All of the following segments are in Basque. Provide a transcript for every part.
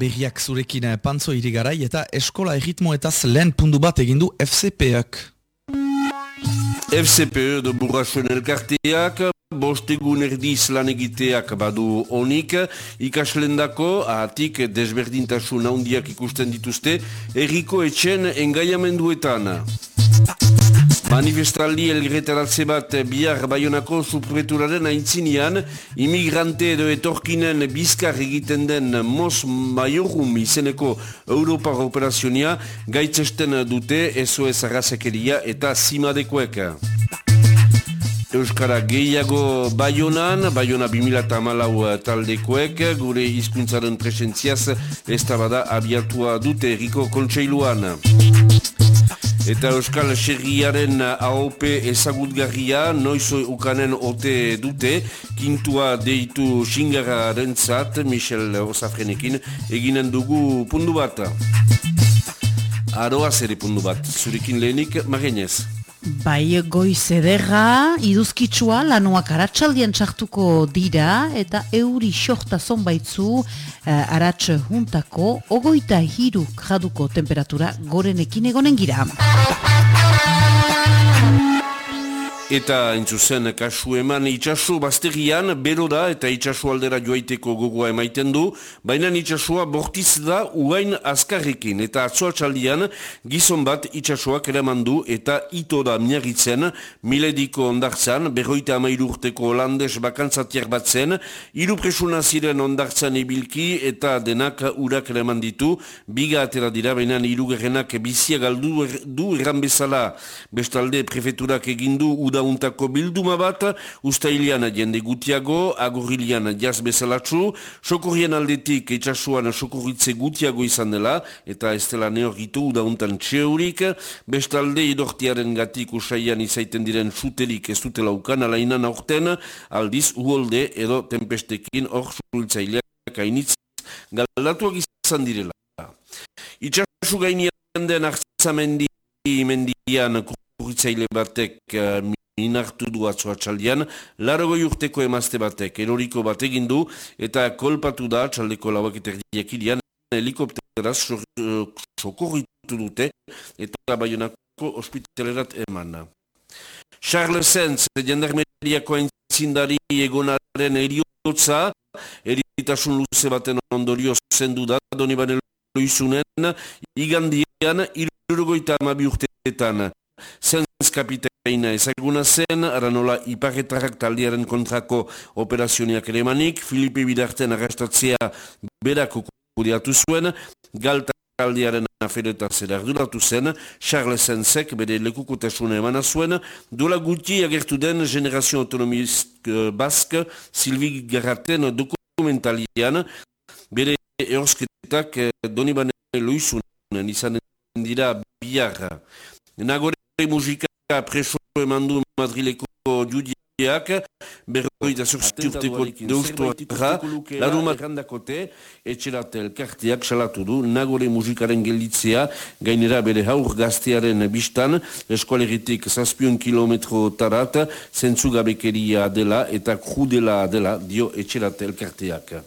Berriak zurekin eh, pantzo irigarai eta eskola erritmoetaz lehen pundu bat egindu FCP-ak. FCPE de Burrasoen elkarteak, bostegun erdiz lan egiteak badu honik, ikaslendako, ahatik desberdintasun handiak ikusten dituzte, erriko etxen engaiamenduetan. Manifestaldi elgretaratze bat bihar baionako supreturaren aintzinean, imigrante edo etorkinen bizkar egiten den Mos Maiorum izeneko Europa operazionia gaitzesten dute SOS arrazekeria eta zimadekoek. Euskara gehiago Baionan, Baiona 2008 taldekoek, gure hizkuntzaren presentziaz ez bada abiatua dute eriko kontseiluan. Eta Euskal Serriaren AOP ezagutgarria, noiz ukanen ote dute, kintua deitu xingararen zat, Michel Osafrenekin, eginen dugu pundu bat. Aroa zere pundu bat, zurekin lehenik, magenez. Bai, goiz ederra, iduzkitsua lanuak aratsaldian txartuko dira eta euri xorta zonbaitzu uh, aratz juntako ogoita hiru graduko temperatura gorenekin egonen gira. Eta entzuzen kasu eman itxasu bazterian, bero da eta itxasu aldera joaiteko gogoa emaiten du, baina itxasua bortiz da uain azkarrekin. Eta atzoatxaldian gizon bat itxasuak eraman du eta ito da miagitzen, milediko ondartzan, berroita amairu urteko holandes bakantzatiak batzen, iru presuna ziren ondartzan ibilki eta denak urak eraman ditu, biga atera dira, baina iru gerrenak bizia galdu er, du erran bezala bestalde prefeturak egindu uda untako bilduma bat, ustailian jende gutiago, agorilian jaz bezalatzu, sokorrien aldetik etxasuan sokorritze gutiago izan dela, eta ez dela neorritu udauntan txeurik, bestalde idortiaren gatik usaian izaiten diren suterik ez dutela ukan, alainan aurten, aldiz uholde edo tempestekin hor suhiltzaileak hainitz galdatuak izan direla. Itxasu gainean den hartzamendi mendian kurritzaile batek uh, inartu du atzoa txaldian, larago urteko emazte batek, eroriko bat egin du, eta kolpatu da txaldeko lauak eterdiak ilian, helikopteraz sokorritu dute, eta baionako ospitalerat eman. Charles Sens, jendarmeriako aintzindari egonaren eriotza, eritasun luze baten ondorio zendu da, doni bane loizunen, igandian, irurgoita amabi urteetan. Sens kapite Eina ezaguna zen, aranola iparretarrak taldearen kontrako operazioniak ere manik, Filipe Bidarten arrastatzea berako kudiatu zuen, galta taldearen afereta zer arduratu zen, Charles Sensek bere lekukotasuna emana zuen, dola guti agertu den generazio autonomist uh, bask, Silvi Garraten dokumentalian, bere eorsketak uh, donibane loizunen izan dira biarra. Nagore musika preso eman du Madrileko judiak, berroita sortzurteko deustuara, laruma errandakote, etxerat elkarteak salatu du, nagore musikaren gelditzea, gainera bere haur gaztearen bistan, eskualeritik zazpion kilometro tarat, zentzugabekeria dela eta krudela dela, dio etxerat elkarteak.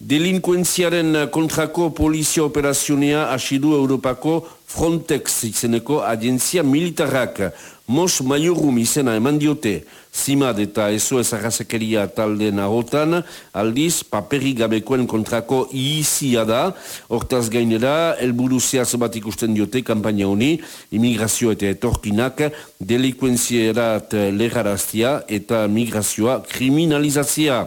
Delinkuentziaren kontrako polizia operazionea asidu Europako Frontex izeneko agentzia militarrak. Mos Maiorum izena eman diote. Zimad eta SOS Arrazakeria talde nahotan aldiz paperi gabekoen kontrako iizia da. Hortaz gainera elburu zehaz bat ikusten diote kampaina honi imigrazio eta etorkinak delikuentzierat leharaztia eta migrazioa kriminalizazia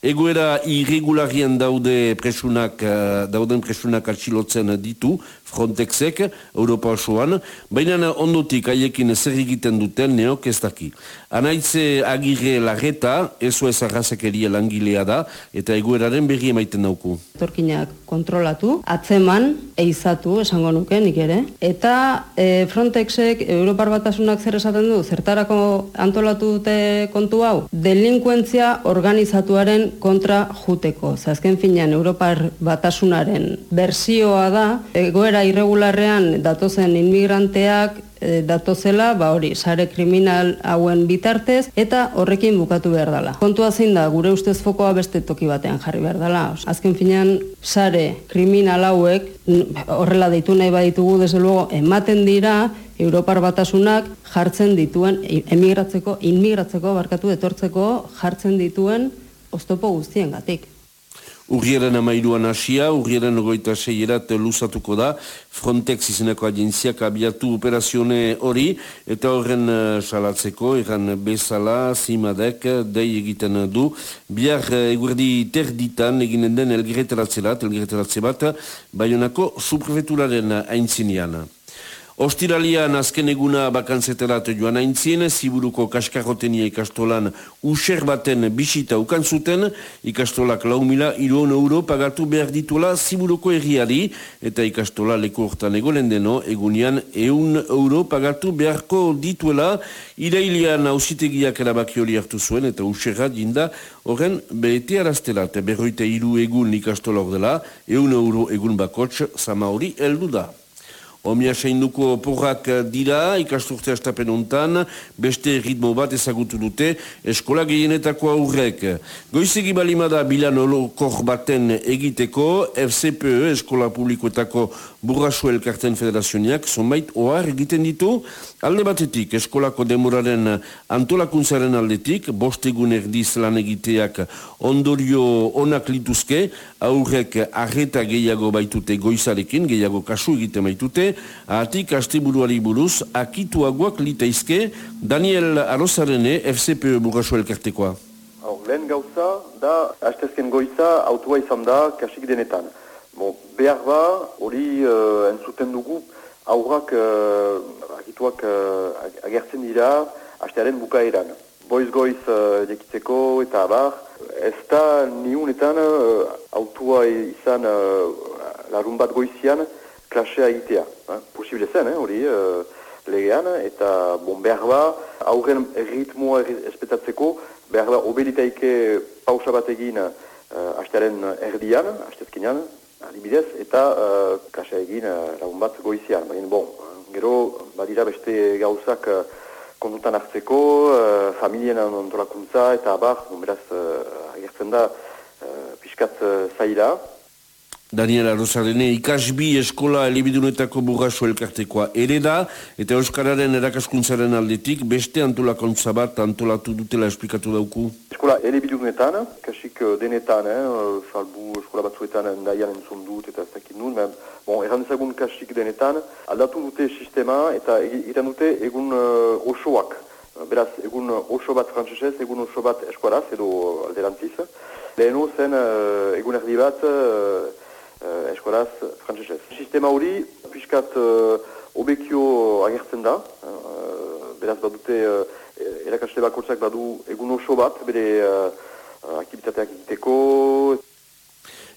Egoera irregularian daude presunak, uh, dauden presunak atxilotzen ditu, Frontexek, Europa osoan, baina ondotik haiekin zer egiten duten neok ez daki. Anaitze agirre lageta, eso ez arrazakeria langilea da, eta egoeraren berri emaiten dauku. Torkinak kontrolatu, atzeman, eizatu, esango nuke nik ere, eta e, Frontexek, Europar batasunak zer esaten du, zertarako antolatu dute kontu hau, delinkuentzia organizatuaren kontra juteko. Zazken finean, Europar batasunaren bersioa da, egoera irregularrean datozen inmigranteak e, datozela, ba hori, sare kriminal hauen bitartez, eta horrekin bukatu behar dela. Kontua zein da, gure ustez fokoa beste toki batean jarri behar dela. Azken finean, sare kriminal hauek, horrela deitu nahi baditugu, desde luego, ematen dira, Europar batasunak jartzen dituen, emigratzeko, inmigratzeko, barkatu etortzeko, jartzen dituen oztopo guztien gatik. Urriaren amairuan hasia, urriaren ogoita seierat luzatuko da, Frontex izeneko agentziak abiatu operazione hori, eta horren uh, salatzeko, eran bezala, zimadek, dei egiten du, bihar uh, eguerdi terditan eginen den elgireteratze bat, elgireteratze bat, baionako subprefeturaren aintzinean. Ostiralian azken eguna bakantzeterat joan aintzien, ziburuko kaskarrotenia ikastolan user baten bisita ukan zuten, ikastolak lau mila iruon euro pagatu behar dituela ziburuko erriari, eta ikastola leku hortan egolen deno, egunian eun euro pagatu beharko dituela, irailian hausitegiak erabaki hori hartu zuen, eta userra jinda horren behete araztelat, berroite iru egun ikastola dela, eun euro egun bakots, zama hori eldu da. Omia seinduko porrak dira, ikasturte astapen untan, beste ritmo bat ezagutu dute, eskola gehienetako aurrek. Goizegi balimada bilan olokor baten egiteko, FCPE, Eskola Publikoetako Burrasu Elkarten Federazioniak, zonbait ohar egiten ditu, alde batetik, eskolako demoraren antolakuntzaren aldetik, bostegun erdiz lan egiteak ondorio onak lituzke, aurrek arreta gehiago baitute goizarekin, gehiago kasu egite baitute, atik asteburuari buruz akituagoak litaizke Daniel Arosarene FCPE burraso elkartekoa. Lehen gauza da astezken goiza autua izan da kasik denetan. Bo, behar ba, hori uh, entzuten dugu aurrak uh, akituak uh, agertzen dira astearen bukaeran. Boiz goiz uh, dekitzeko eta abar, ez da niunetan uh, autua izan uh, larun bat goizian, klasea egitea. Eh? Posible zen, eh, hori, uh, legean, eta bon, behar ba, aurren ritmoa espetatzeko, behar ba, obelitaike pausa bat egin uh, hastearen erdian, hastezkinean, adibidez, eta uh, klasea egin uh, lagun bat goizian. Baina, bon, gero, badira beste gauzak uh, kontutan hartzeko, uh, familien antolakuntza, eta abar, beraz, uh, agertzen da, uh, piskat uh, zaila, Daniela Rosarene ikasbi eskola elibidunetako burraso elkartekoa ere da, eta Euskararen erakaskuntzaren aldetik beste antolakontza bat antolatu dutela esplikatu dauku. Eskola elibidunetan, kasik eh, denetan, eh, salbu eskola batzuetan nahian entzun dut eta ez dakit nun, men, bon, erran ezagun kasik denetan, aldatu dute sistema eta egiten dute egun uh, osoak. Beraz, egun oso bat frantzesez, egun oso bat eskuaraz edo alderantziz. Lehenu zen uh, egun erdi bat, uh, eskolaz frantzesez. Sistema hori, piskat uh, obekio agertzen da, uh, beraz badute uh, erakasle bakotzak badu egun oso bat, bere uh, aktivitateak egiteko,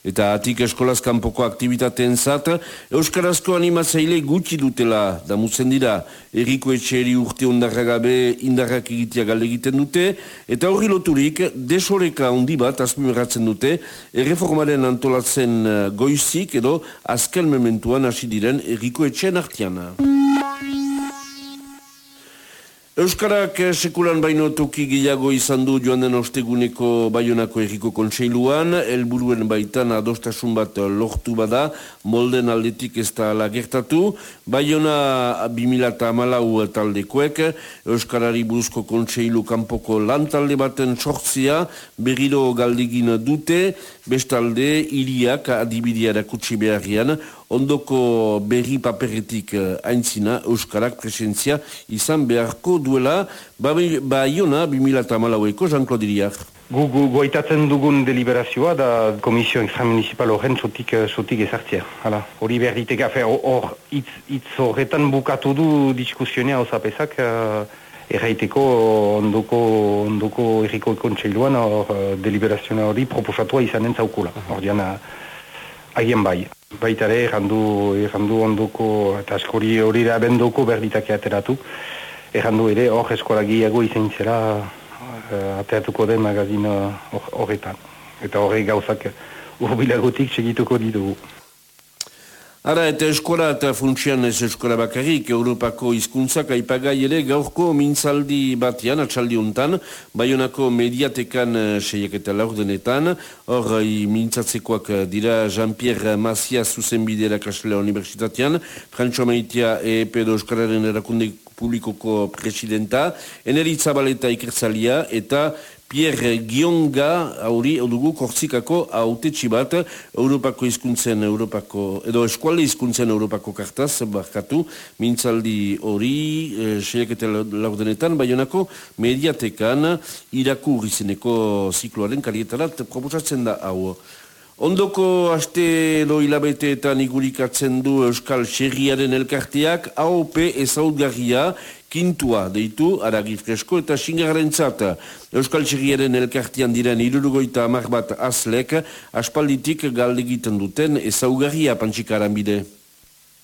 eta atik eskolaz kanpoko aktivitateen zat, Euskarazko animatzaile gutxi dutela damutzen dira, erriko etxeri urte ondarragabe indarrak egitea gale egiten dute, eta horri loturik desoreka handi bat azpimeratzen dute, erreformaren antolatzen eh, goizik edo azken mementuan hasi diren erriko etxeen artiana. Euskarak sekulan baino toki gehiago izan du joan den osteguneko Baionako erriko kontseiluan, helburuen baitan adostasun bat lortu bada, molden aldetik ez da lagertatu, Baiona 2008 taldekoek, Euskarari buruzko kontseilu kanpoko lantalde baten sortzia, berriro galdigin dute, bestalde, iriak adibidia kutsi beharrian, ondoko berri paperetik uh, aintzina Euskarak presentzia izan beharko duela Baiona 2008ko Jean-Claude Iriak. Gu, gu, goitatzen dugun deliberazioa da komisio extramunicipal horren zotik, zotik ezartzea. Hala, hori behar ditek hor hitz horretan bukatu du diskusionia osapesak uh, erraiteko ondoko, ondoko erriko kontseiluan hor uh, deliberazioa hori proposatua izanen zaukula. Hor diana, haien bai. Baita ere, errandu, errandu ondoko, eta askori hori da bendoko berditake ateratu. Errandu ere, hor eskola gehiago uh, ateratuko den magazin horretan. Eta horre gauzak urbilagotik segituko ditugu. Ara eta eskola eta funtsian ez eskola bakarrik, Europako hizkuntzak aipagai ere gaurko mintzaldi batean, atxaldi untan, Bayonako mediatekan eh, seiak eta laurdenetan, hor mintzatzekoak dira Jean-Pierre Macia zuzenbidera Kaslea Universitatean, Frantxo Maitia EEP edo Euskararen erakunde publikoko presidenta, Eneritza Baleta ikertzalia eta Pierre Gionga hauri odugu korzikako autetxi bat Europako hizkuntzen Europako, edo eskualde hizkuntzen Europako kartaz, barkatu, mintzaldi hori, e, seiak eta laurdenetan, baionako mediatekan irakur izeneko zikloaren karietarat proposatzen da hau. Ondoko aste do hilabeteetan igurikatzen du Euskal Xerriaren elkarteak AOP ezautgarria kintua deitu, aragi fresko eta xingarren zata. Euskal Txerriaren elkartian diren irurugoita amar bat azlek, aspalditik galdegiten duten ezaugarria pantxikaran bide.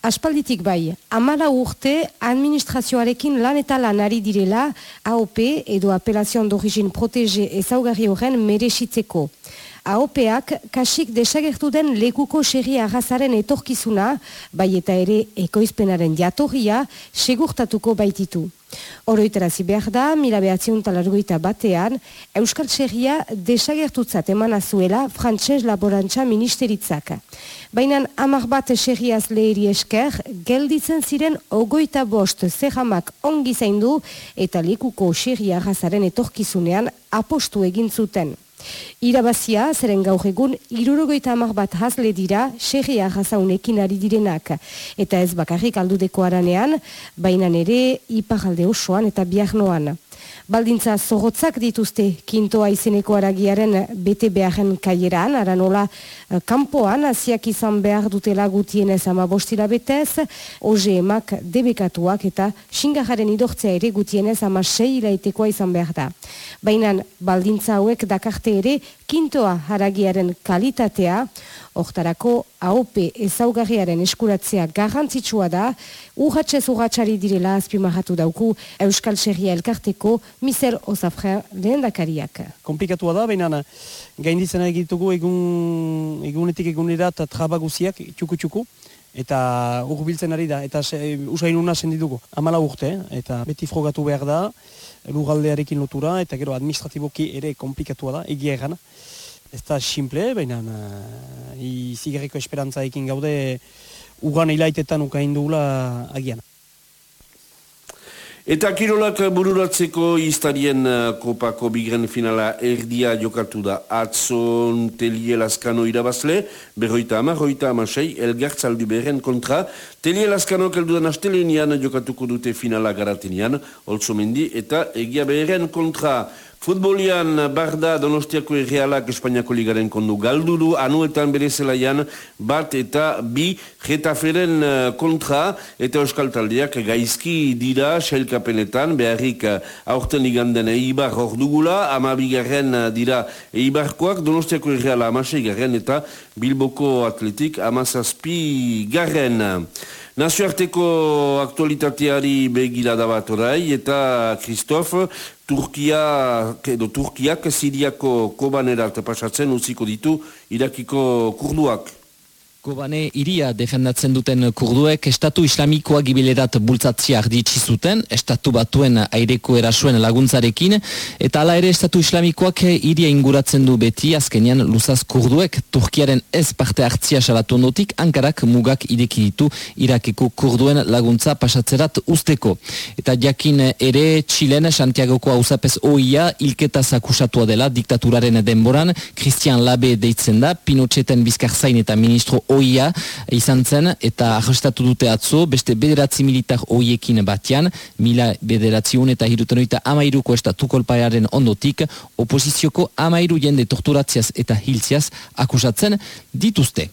Aspalditik bai, amara urte administrazioarekin lan eta lanari direla AOP edo Apelazion d'Origin Protege ezaugarri horren meresitzeko. AOPak kasik desagertu den lekuko xerri agazaren etorkizuna, bai eta ere ekoizpenaren jatorria, segurtatuko baititu. Oroitarazi behar da, mila behatziun talargoita batean, Euskal Txerria desagertutzat eman azuela Frantses Laborantza Ministeritzak. Baina amar bat xerriaz leheri esker, gelditzen ziren ogoita bost zehamak ongi zaindu eta lekuko xerria agazaren etorkizunean apostu egin zuten. Irabazia, zeren gaur egun, irurogoita amar bat hazle dira, xerria jazaunekin ari direnak. Eta ez bakarrik aldudeko aranean, baina ere iparalde osoan eta biarnoan. Baldintza zorrotzak dituzte kintoa izeneko aragiaren bete beharren kaieran, aranola eh, kampoan, aziak izan behar dutela gutien ez ama bostila betez, oze emak debekatuak eta xingajaren idortzea ere gutien ez ama sei ilaitekoa izan behar da. Baina baldintza hauek dakarte ere kintoa haragiaren kalitatea, Hortarako AOP ezaugarriaren eskuratzea garrantzitsua da, urratxez urratxari direla azpimahatu dauku Euskal Serria elkarteko Mizel Osafren lehen dakariak. Komplikatua da, baina gainditzen egitugu egun, egunetik egunerat trabaguziak, txuku-txuku, eta urbiltzen ari da, eta usain una sendituko, amala urte, eta beti frogatu behar da, lugaldearekin lotura, eta gero administratiboki ere komplikatua da, egia egan. Ez da simple, baina izigarriko esperantza ekin gaude ugan hilaitetan ukain dugula agian. Eta kirolak bururatzeko iztarien uh, kopako bigren finala erdia jokatu da atzon telie laskano irabazle, berroita ama, roita ama sei, elgartzaldu beren kontra. Telie laskano keldudan astelenian jokatuko dute finala garatenian, olzo mendi, eta egia beren kontra. Futbolian barda donostiako errealak Espainiako ligaren kondu galduru anuetan bere zelaian bat eta bi jetaferen eh, kontra. Eta euskal taldeak gaizki dira sailkapenetan beharrik eh, aurten iganden eibar hor dugula. Amabigarren eh, dira eibarkoak donostiako erreala amasei garen eta bilboko atletik amazazpi garren. Nazioarteko aktualitateari begira da bat orai, eta Kristof, Turkia, edo Turkiak Siriako kobanerat pasatzen utziko ditu irakiko kurduak. Kobane iria defendatzen duten kurduek estatu islamikoa gibilerat bultzatziak ditsi zuten, estatu batuen aireko erasuen laguntzarekin, eta hala ere estatu islamikoak iria inguratzen du beti azkenian luzaz kurduek Turkiaren ez parte hartzia salatu ondotik, ankarak mugak ideki ditu irakeko kurduen laguntza pasatzerat usteko. Eta jakin ere Txilen Santiagoko hausapez oia ilketa zakusatua dela diktaturaren denboran, Christian Labe deitzen da, Pinocheten bizkarzain eta ministro oia izan zen eta arrestatu dute atzo, beste bederatzi militar oiekin batian, mila bederatzi un eta hirutenoita amairuko estatu kolpaiaren ondotik, oposizioko amairu jende torturatziaz eta hiltziaz akusatzen dituzte.